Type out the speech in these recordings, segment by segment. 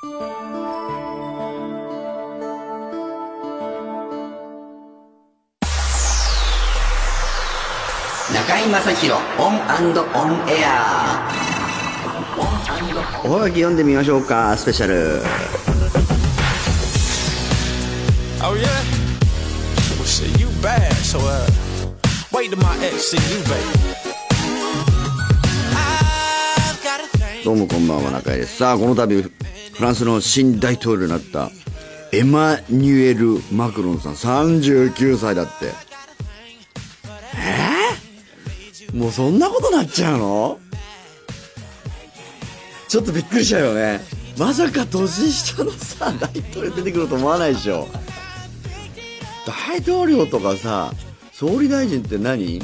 中井雅宏オンオンエア。おはがき読んでみましょうかスペシャル。どうもこんばんは中居です。さあこの度フランスの新大統領になったエマニュエル・マクロンさん39歳だって。えー、もうそんなことなっちゃうの？ちょっとびっくりしちゃうよね。まさか年下のさ大統領出てくると思わないでしょ。大統領とかさ総理大臣って何？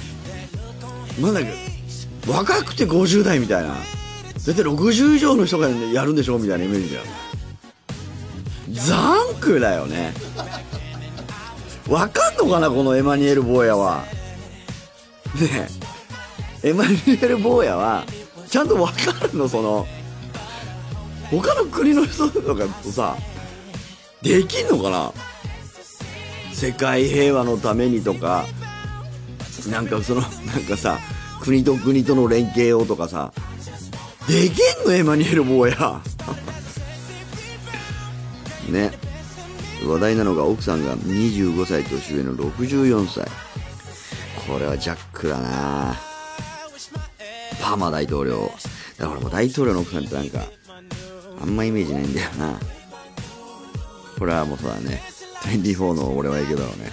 まだ若くて50代みたいな。だって60以上の人がやるんでしょみたいなイメージじゃんザンクだよね。わかんのかなこのエマニュエル坊やは。ねえ。エマニュエル坊やはちゃんとわかるのその。他の国の人とかとさできんのかな。世界平和のためにとか。なんかそのなんかさ国と国との連携をとかさ。できんのエマニュエル坊や。ね。話題なのが奥さんが25歳年上の64歳。これはジャックだな。パーマ大統領。だからもう大統領の奥さんってなんかあんまイメージないんだよな。これはもうそうだね。24の俺はいいけどね。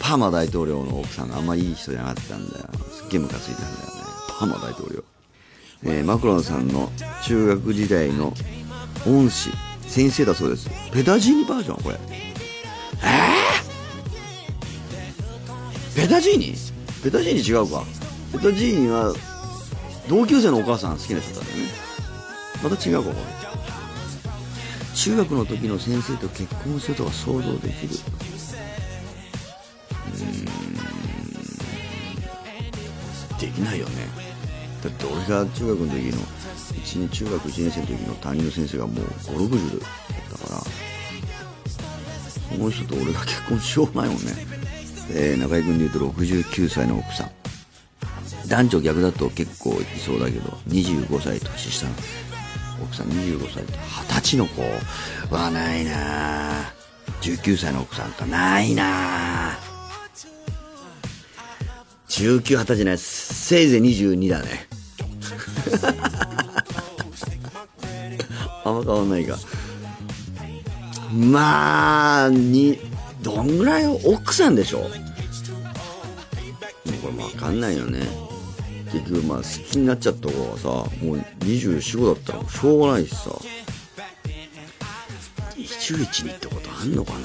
パーマ大統領の奥さんがあんまいい人じゃなかったんだよ。すっげえムカついたんだよね。パーマ大統領。えーマクロンさんの中学時代の恩師先生だそうです。ペタジーニバージョンこれ。えー、ペタジーニ？ペタジーニ違うか。ペタジーニは同級生のお母さん好きな人だったんだよね。また違うかこれ。中学の時の先生と結婚するとか想像できる。俺が中学の時の一年中学1年生の時の担任の先生がもう560だったからその人と俺が結婚しようがないもんね、えー、中居君で言うと69歳の奥さん。男女逆だと結構いそうだけど25歳年下の奥さん25歳と20歳の子はないな19歳の奥さんかないな19、20歳ない。せいぜい22だね。あんま変わんないかまあにどんぐらい奥さんでしょ？もうこれも分かんないよね。結局まあ好きになっちゃった子がさもう245だったらしょうがないしさ。21にってことあんのかな？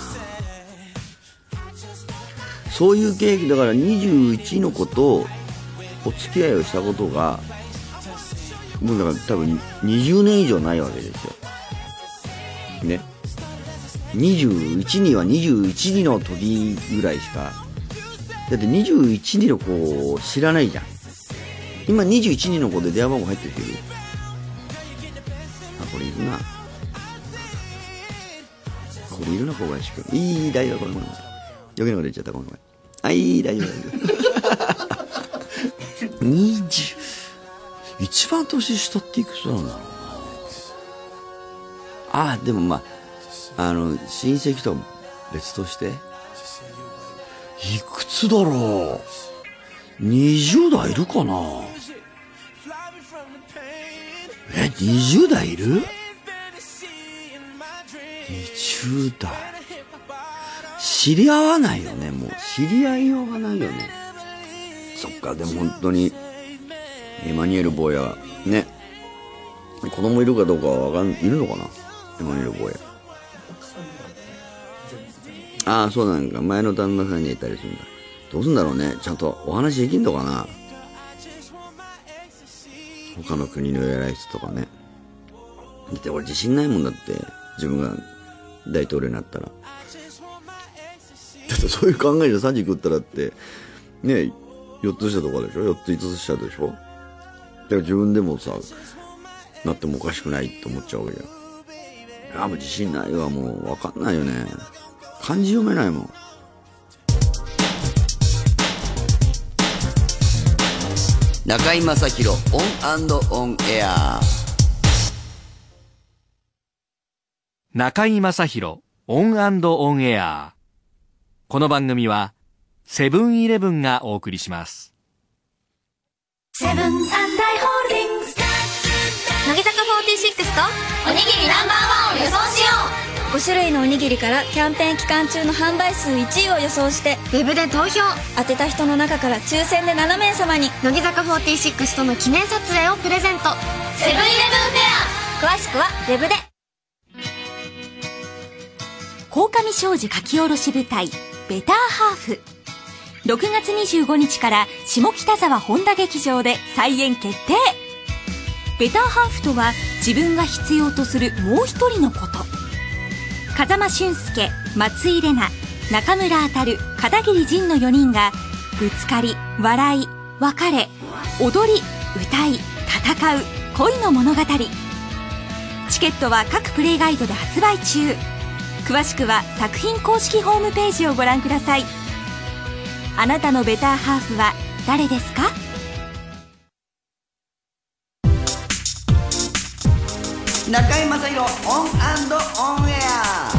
そういう経験だから21の子とお付き合いをしたことがもうだから多分20年以上ないわけですよ。ね。21には21時の時ぐらいしか。だって21時の子を知らないじゃん。今21人の子で電話番号入ってる人いる？あこれいるな。これいるな小林君いい大丈夫ごめんごめん余計なこと言っちゃったごめんごめん。あいい大丈夫大丈夫。20 一番年下っていくつなんだろうな。ああでもまああの親戚とは別としていくつだろう？20代いるかな？え20代いる ?20 代。知り合わないよねもう。知り合いようがないよね。そっかでも本当にエマニュエル坊やね。子供いるかどうかはわかんいるのかな？エマニュエル坊や。ああそうなんか。前の旦那さんにいたりするんだ。どうすんだろうね。ちゃんとお話できんのかな？他の国の偉い人とかね。だって俺自信ないもんだって。自分が大統領になったら。だってそういう考えじゃ30食ったらって。ね4つ下とかでしょ？4つ5つ下でしょ？から自分でもさなってもおかしくないって思っちゃうわけじゃんいや、もう自信ないわ、もう。わかんないよね。漢字読めないもん。中居正広オンオンエア中居正広オンオンエアこの番組はセブンイレブンがお送りしますセブンおにぎりナンバーワンを予想しよ5種類のおにぎりからキャンペーン期間中の販売数1位を予想してうウェブで投票。当てた人の中から抽選で7名様に乃木坂46との記念撮影をプレゼント。セブンイレブンフェ詳しくはウェブで。鴻上庄司書き下ろし舞台「ベターハーフ」6月25日から下北沢本田劇場で再演決定ベターハーフとは自分が必要とするもう一人のこと。風間俊介松井玲奈中村あたる片桐仁の4人がぶつかり笑い別れ踊り歌い戦う恋の物語。チケットは各プレイガイドで発売中。詳しくは作品公式ホームページをご覧ください。あなたのベターハーフは誰ですか？中居正広オンオンエア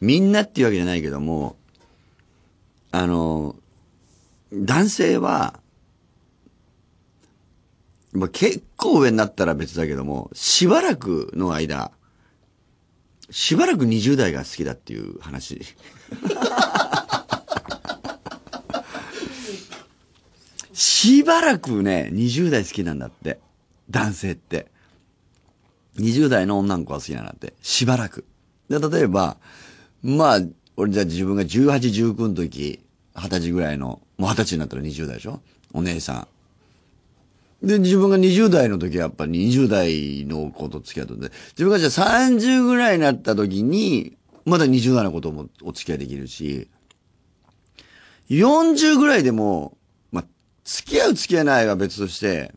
みんなっていうわけじゃないけども、あの、男性は、まあ、結構上になったら別だけども、しばらくの間、しばらく20代が好きだっていう話。しばらくね、20代好きなんだって。男性って。20代の女の子が好きなんだって。しばらく。で、例えば、まあ、俺じゃあ自分が18、19の時、20歳ぐらいの、もう20歳になったら20代でしょ？お姉さん。で、自分が20代の時はやっぱり20代の子と付き合ってて、自分がじゃあ30ぐらいになった時に、まだ20代の子ともお付き合いできるし、40ぐらいでも、まあ、付き合う付き合わないは別として、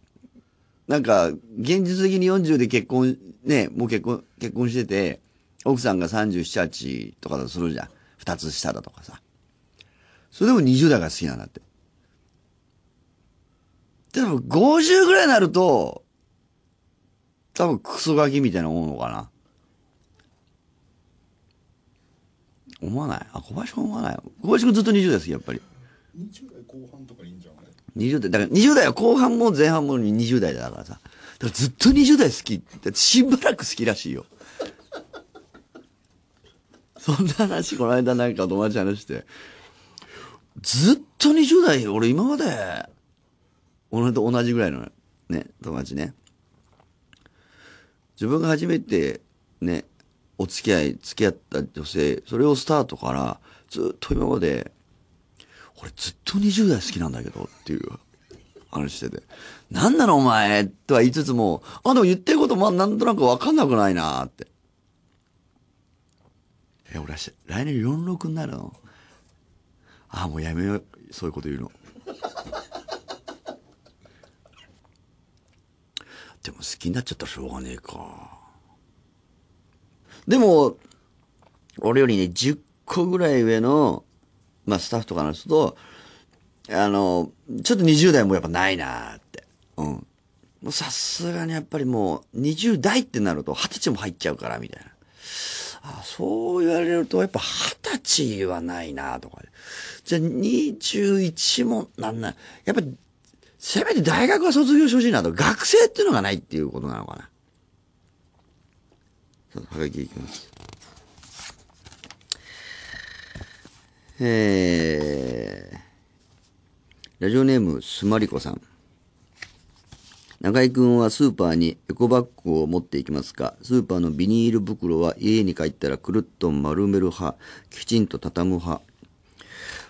なんか、現実的に40で結婚、ね、もう結婚、結婚してて、奥さんが37、8とかだとするじゃん。二つ下だとかさ。それでも20代が好きなんだって。でも50ぐらいになると、多分クソガキみたいなものかな。思わない？あ、小林君思わない？小林君ずっと20代好き、やっぱり。20 ?20 代、だから20代は後半も前半も20代だからさ。だからずっと20代好きって、しばらく好きらしいよ。そんな話、この間なんか友達話して、ずっと20代、俺今まで、俺と同じぐらいのね、友達ね。自分が初めてね、お付き合い、付き合った女性、それをスタートから、ずっと今まで、俺ずっと20代好きなんだけどっていう話してて、なんなのお前とは言いつつも、あ、でも言ってることまあなんとなくわかんなくないなって。え、俺は来年46になるの？あ、もうやめよう。そういうこと言うの。でも好きになっちゃったらしょうがねえか。でも、俺よりね、10個ぐらい上の、まあスタッフとかの人と、あの、ちょっと20代もやっぱないなって。うん。もうさすがにやっぱりもう20代ってなると20歳も入っちゃうからみたいな。あそう言われると、やっぱ二十歳はないなとか。じゃあ21もなんない。やっぱ、せめて大学は卒業してほしいなと。学生っていうのがないっていうことなのかな。さあ、はがきいきます。えー、ラジオネーム、すまりこさん。中井くんはスーパーにエコバッグを持っていきますかスーパーのビニール袋は家に帰ったらくるっと丸める派、きちんと畳む派。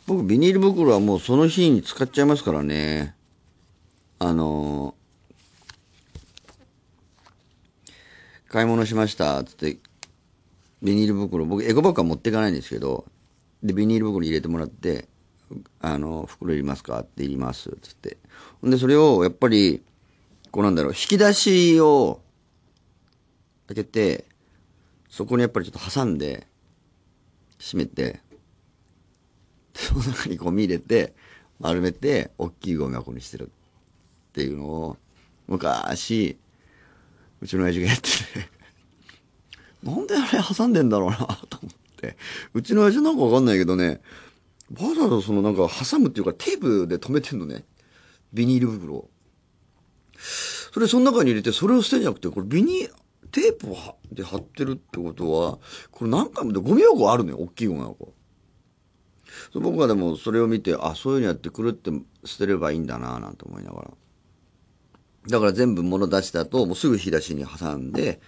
僕、ビニール袋はもうその日に使っちゃいますからね。あのー買い物しました、つって、ビニール袋、僕エコバッグは持っていかないんですけど、で、ビニール袋に入れてもらって、あの、袋いりますか？っていります、つって。ほんで、それを、やっぱり、こうなんだろう、引き出しを、開けてそこにやっぱりちょっと挟んで閉めてその中にゴミ入れて丸めて大きいゴミ箱にしてるっていうのを昔うちの親父がやってて。なんであれ挟んでんだろうなと思って。うちの親父なんかわかんないけどねわざわざそのなんか挟むっていうかテープで留めてんのね。ビニール袋を。それその中に入れてそれを捨てんじゃなくてこれビニールテープをで貼ってるってことはこれ何回もでゴミ箱あるのよ大きいゴミ箱。僕はでもそれを見てあそういうのやってくるって捨てればいいんだななんて思いながら。だから全部物出した後もうすぐ引き出しに挟んで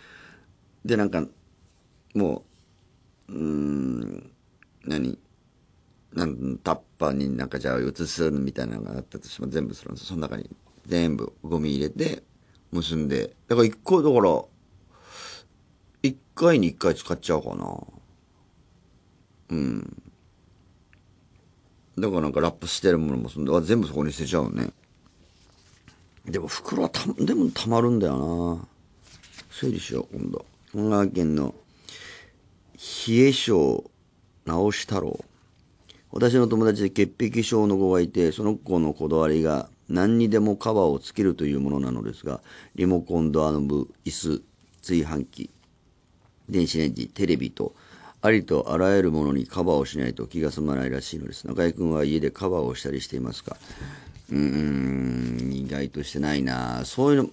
でなんかもううーん何？なんタッパーになんかじゃあ移すみたいなのがあったとしても全部そのその中に全部ゴミ入れて結んでだから一回だから一回に一回使っちゃうかな。うん。だからなんかラップしてるものもそん全部そこに捨てちゃうね。でも袋はたでもたまるんだよな。整理しよう今度。香川県の冷え性直し太郎私の友達で潔癖症の子がいてその子のこだわりが何にでもカバーをつけるというものなのですがリモコンドアノブ椅子炊飯器電子レンジテレビとありとあらゆるものにカバーをしないと気が済まないらしいのです。中居君は家でカバーをしたりしていますか？うん意外としてないな。そういうの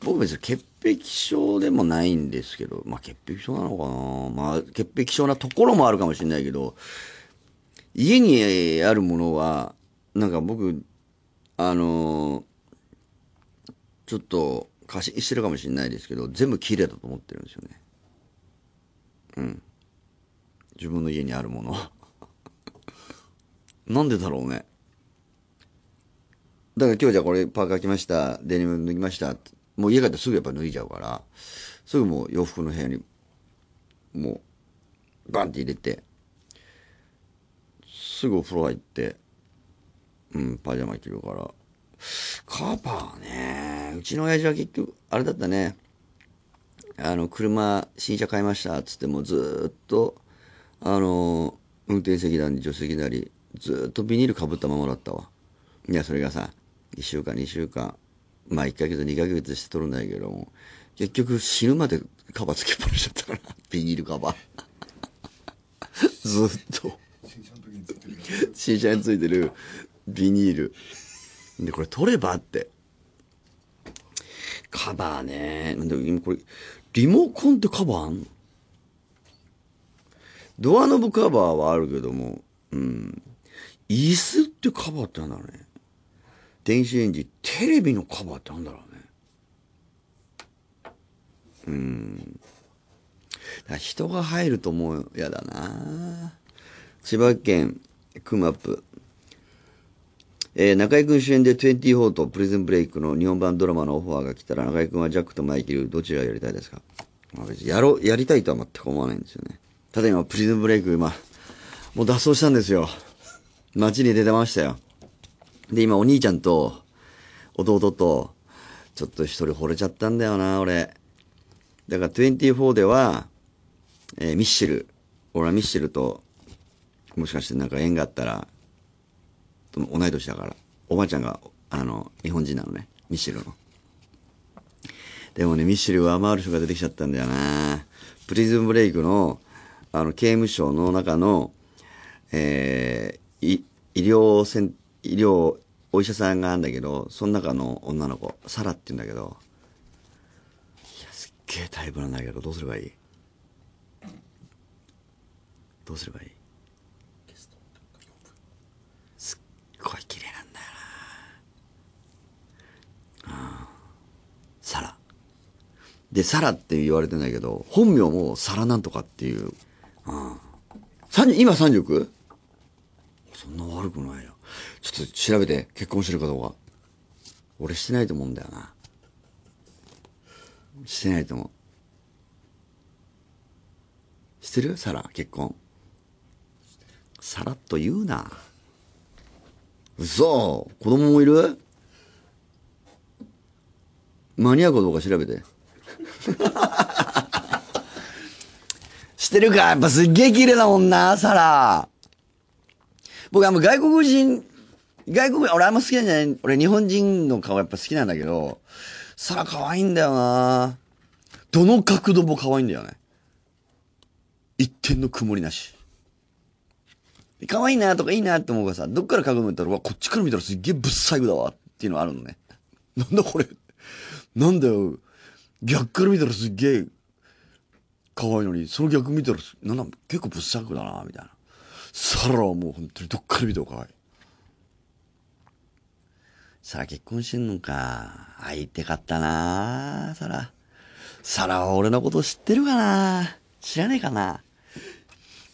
僕別に潔癖症でもないんですけどまあ潔癖症なのかな。まあ潔癖症なところもあるかもしれないけど家にあるものはなんか僕あのちょっと過信してるかもしれないですけど全部綺麗だと思ってるんですよね。うん。自分の家にあるもの なんでだろうね。だから今日じゃこれパーカー着ましたデニム脱ぎましたもう家帰ってすぐやっぱ脱いじゃうからすぐもう洋服の部屋にもうバンって入れてすぐお風呂入ってうんパジャマ着るから。カバーねうちの親父は結局あれだったねあの車新車買いましたっつってもずっとあの運転席なり助手席なりずっとビニールかぶったままだったわ。いやそれがさ1週間2週間まあ1ヶ月2ヶ月して取るんだけども結局死ぬまでカバーつけっぱなしだったから ビニールカバー。ずっと。新車についてる。ビニール。でこれ取ればって。カバーね。なんで今これリモコンってカバーあんの？ドアノブカバーはあるけどもうん。椅子ってカバーってなんだろうね。電子レンジテレビのカバーってなんだろうね。うん。人が入るともう嫌だな。千葉県クマップえー中居君主演で24とプリズンブレイクの日本版ドラマのオファーが来たら中居君はジャックとマイケルどちらをやりたいですか、まあ、別にやろうやりたいとは全く思わないんですよね。ただ今プリズンブレイク今もう脱走したんですよ。街に出てましたよ。で今お兄ちゃんと弟とちょっと一人惚れちゃったんだよな俺。だから24では、えーミッシェル。俺はミッシェルともしかしてなんか縁があったら同い年だからおばあちゃんがあの日本人なのねミッシェルの。でもねミッシェル上回る人が出てきちゃったんだよな。プリズンブレイクのあの刑務所の中のえー医療セン医療お医者さんがあるんだけどその中の女の子サラって言うんだけどいやすっげえタイプなんだけどどうすればいい？どうすればいい？すっごい綺麗なんだよな。うんサラ。でサラって言われてんだけど本名もサラなんとかっていう、うん、今 39? そんな悪くないよ。ちょっと調べて結婚してるかどうか。俺してないと思うんだよな。してないと思う。してる？サラ結婚。さらっと言うな。嘘。子供もいる？間に合うかどうか調べて。ってるか？やっぱすっげえ綺麗だもんな、サラ。僕あの外国人、外国人、俺あんま好きなんじゃない、俺日本人の顔やっぱ好きなんだけど、サラ可愛いんだよな。どの角度も可愛いんだよね。一点の曇りなし。可愛いなとかいいなって思うからさ、どっから角度見たら、わ、こっちから見たらすっげえぶっ細工だわっていうのあるのね。なんだこれ。なんだよ。逆から見たらすっげえ可愛いのに、その逆見たら、なんだ、結構ぶっ細工だな、みたいな。サラはもう本当にどっから見ても可愛い。サラ結婚してんのか。相手かったなサラ。サラは俺のこと知ってるかな知らねえかな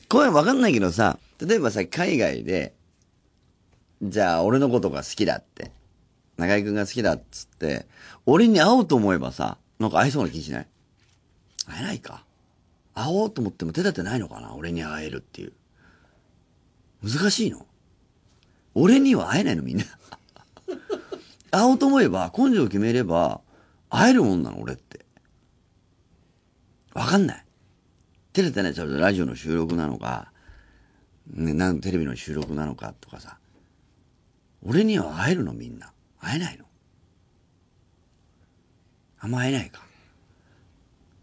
こういうのわかんないけどさ、例えばさ、海外で、じゃあ俺のことが好きだって。中居くんが好きだっつって、俺に会おうと思えばさ、なんか会えそうな気しない？会えないか。会おうと思っても手立てないのかな俺に会えるっていう。難しいの俺には会えないのみんな。会おうと思えば、根性を決めれば、会えるもんなの俺って。わかんない。照れてない、それラジオの収録なのか、ね、なんテレビの収録なのかとかさ。俺には会えるのみんな。会えないのあんま会えないか。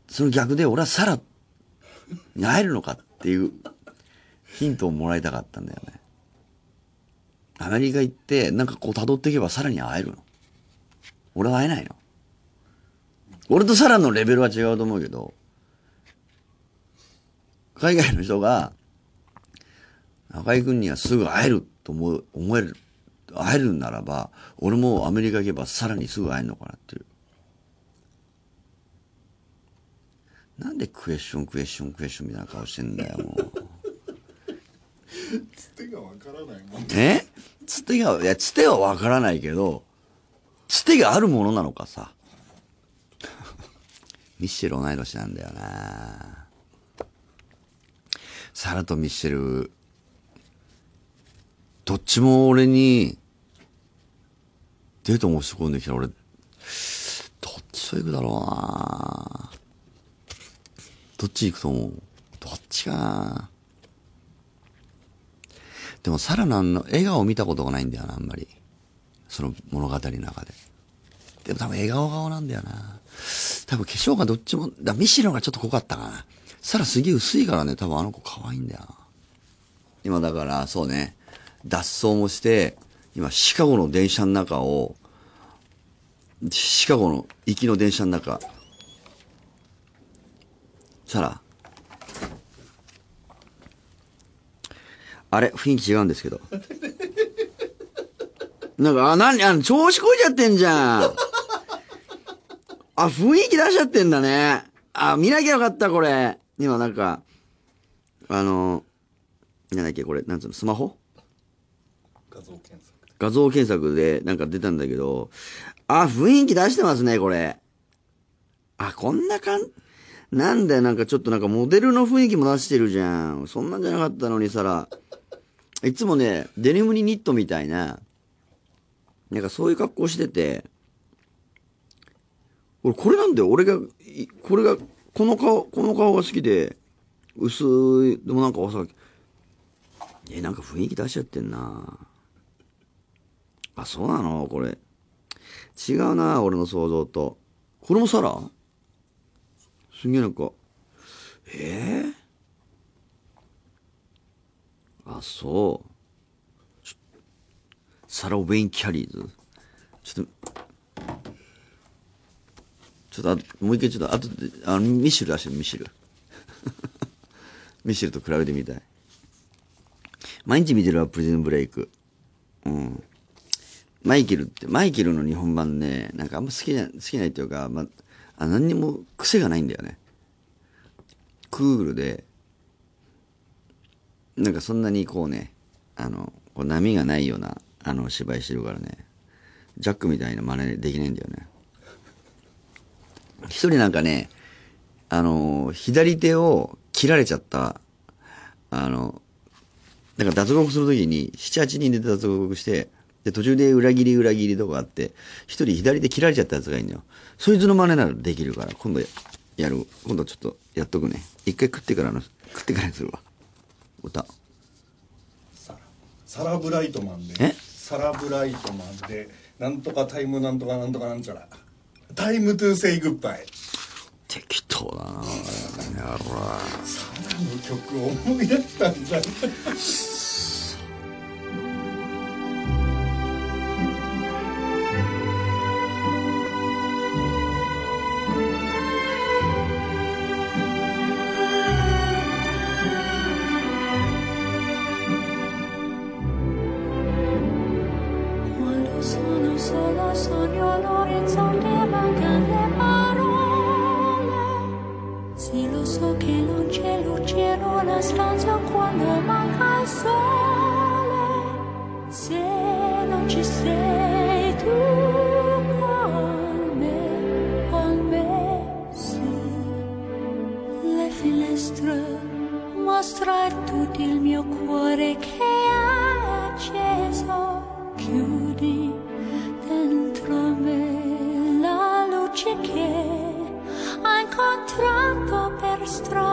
その逆で俺はサラに会えるのかっていうヒントをもらいたかったんだよね。アメリカ行って、なんかこう辿っていけばサラに会えるの？俺は会えないの。俺とサラのレベルは違うと思うけど、海外の人が、中居君にはすぐ会えると思う、思える、会えるならば、俺もアメリカ行けばさらにすぐ会えるのかなっていう。なんでクエスチョンクエスチョンクエスチョンみたいな顔してんだよ、もう。つてがわからないもんえ？つてが、いや、つてはわからないけど、つてがあるものなのかさ。ミッシェル同い年なんだよな。サラとミッシェル、どっちも俺に、デート申し込んできたら俺、どっちと行くだろうな。どっち行くと思う？どっちかな。でもサラのあの笑顔を見たことがないんだよな、あんまり。その物語の中で。でも多分笑顔顔なんだよな。多分化粧がどっちも、だミシロがちょっと濃かったかな。サラすげえ薄いからね、多分あの子可愛いんだよな。今だから、そうね、脱走もして、今シカゴの電車の中を、シカゴの行きの電車の中、サラ、あれ雰囲気違うんですけど。なんか、あ、なに、あの、調子こいちゃってんじゃん。あ、雰囲気出しちゃってんだね。あ、見なきゃよかった、これ。今なんか、あの、なんだっけ、これ、なんつうの、スマホ？画像検索画像検索でなんか出たんだけど、あ、雰囲気出してますね、これ。あ、こんな感なんだよ、なんかちょっとなんかモデルの雰囲気も出してるじゃん。そんなんじゃなかったのにさら、いつもね、デニムにニットみたいな、なんかそういう格好してて、俺これなんだよ、俺が、これが、この顔、この顔が好きで、薄い、でもなんかさ、え、なんか雰囲気出しちゃってんな。あ、そうなの？これ。違うな俺の想像と。これもサラすげえなんか、えー、あ、そう。サラ・ウェイン・キャリーズちょっと、ちょっとあ、もう一回ちょっと、あとで、あの、ミシェル出してミシェル。ミシェルと比べてみたい。毎日見てるわ、プリズンブレイク。うん。マイケルって、マイケルの日本版ね、なんかあんま好きな、好きないっていうか、まあ、あ何にも癖がないんだよね。クールで、なんかそんなにこうね、あの、こう波がないような、あの、芝居してるからね、ジャックみたいな真似できないんだよね。一人なんかね、あの、左手を切られちゃった、あの、なんか脱獄するときに、7、8人で脱獄して、で、途中で裏切り裏切りとかあって、一人左で切られちゃったやつがいるのよ。そいつの真似ならできるから、今度、やる。今度ちょっとやっとくね。一回食ってからの、食ってからにするわ。歌。サラ。ブライトマンで。え？サラブライトマンで。なんとかタイムなんとかなんとかなんちゃら。タイムトゥーセイグッバイ。適当だなやろサラの曲を思い出したんじゃん Quando strong.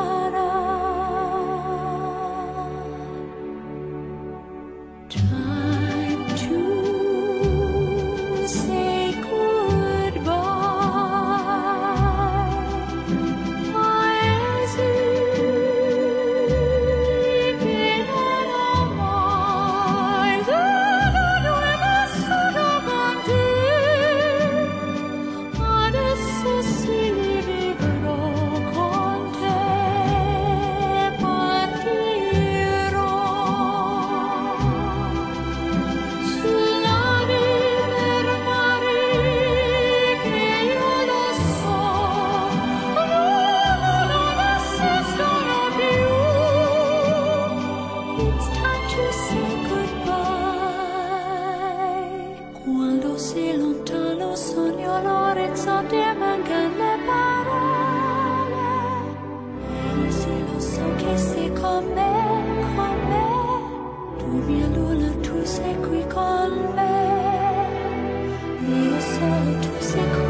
Quando sei lontano sogno l'orizzonte mancano le parole. E sì lo so che sei con me, con me. Tu mia luna, tu sei qui con me. Io solo, tu sei con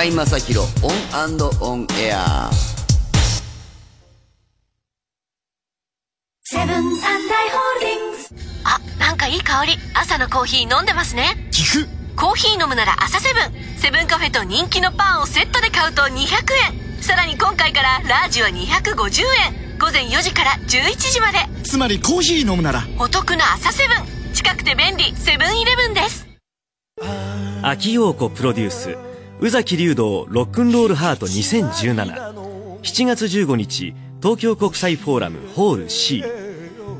中居正広オンオンエアセブンアイ・ホールディングスあ、なんかいい香り。朝のコーヒー飲んでますね。聞くコーヒー飲むなら朝セブン。セブンカフェと人気のパンをセットで買うと200円。さらに今回からラージは250円。午前4時から11時まで。つまりコーヒー飲むならお得な朝セブン。近くて便利、セブンイレブンです。秋陽子プロデュース宇崎竜道ロックンロールハート20177 7月15日東京国際フォーラムホール C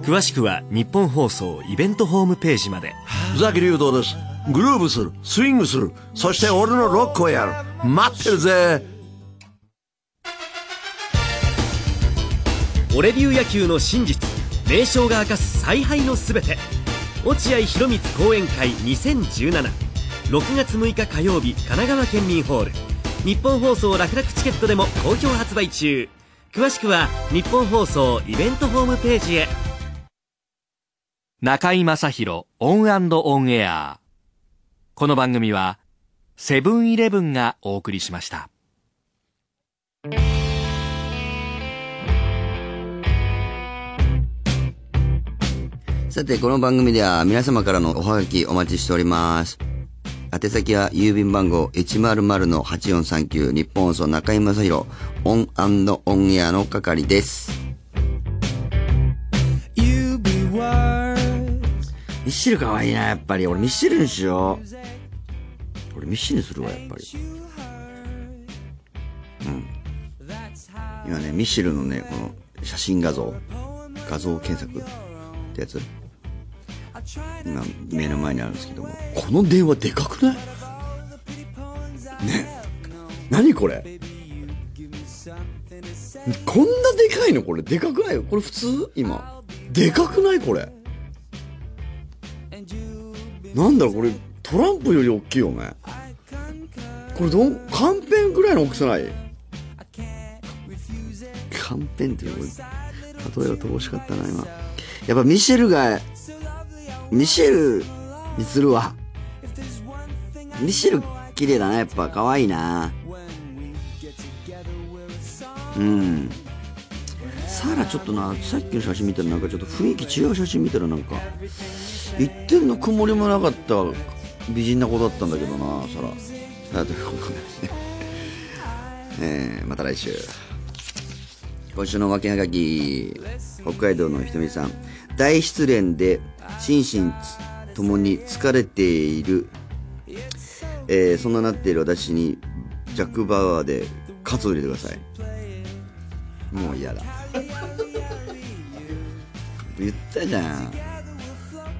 詳しくは日本放送イベントホームページまで。宇崎竜道です。グルーブするスイングする。そして俺のロックをやる。待ってるぜ。俺流野球の真実。名称が明かす采配のすべて。落合博満講演会20176月6日火曜日神奈川県民ホール。ニッポン放送楽々チケットでも好評発売中。詳しくはニッポン放送イベントホームページへ。中居正広オンオンエア。この番組はセブンイレブンがお送りしました。さて、この番組では皆様からのおはがきお待ちしております。宛先は郵便番号100-8439ニッポン放送中居正広オンオンエアの係です。ミッシル可愛いな、やっぱり。俺ミッシルにしよう。俺ミッシルにするわ、やっぱり。うん。今ね、ミッシルのね、この写真画像、画像検索ってやつ。今、目の前にあるんですけども。この電話でかくない？ね。何これ？こんなでかいの？これ。でかくない？よこれ普通？今。でかくない？これ。なんだろう？これトランプより大きいよね。これどん？カンペンぐらいの大きさない？カンペンってこれ。例えば乏しかったな今。やっぱミシェルがミシェルにするわ。ミシェル綺麗だな。やっぱ可愛いな。うん。サラちょっとなさっきの写真見たらなんかちょっと雰囲気違う写真見たらなんか一点の曇りもなかった美人な子だったんだけどなサラ。さあということでね。えーまた来週。今週のわけはがき。北海道のひとみさん。大失恋で心身ともに疲れている、えーそんななっている私にジャック・バウアーでカツを入れてください。もう嫌だ。言ったじゃん。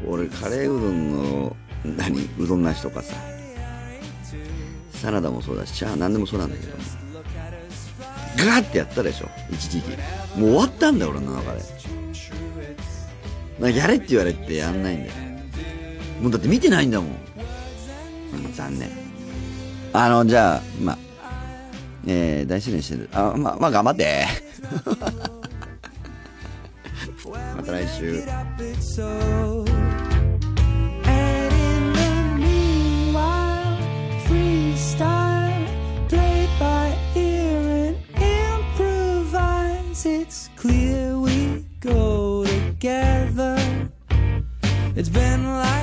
俺カレーうどんの何うどんなしとかさ。サラダもそうだしチャー何でもそうなんだけど。ガーってやったでしょ。一時期。もう終わったんだよ俺の中で。やれって言われてやんないんだよ。もうだって見てないんだもん。残念。あの、じゃあ、まあ、ええ、大失恋してる。あ、まあ、まあ、頑張って。また来週。It's. It's been like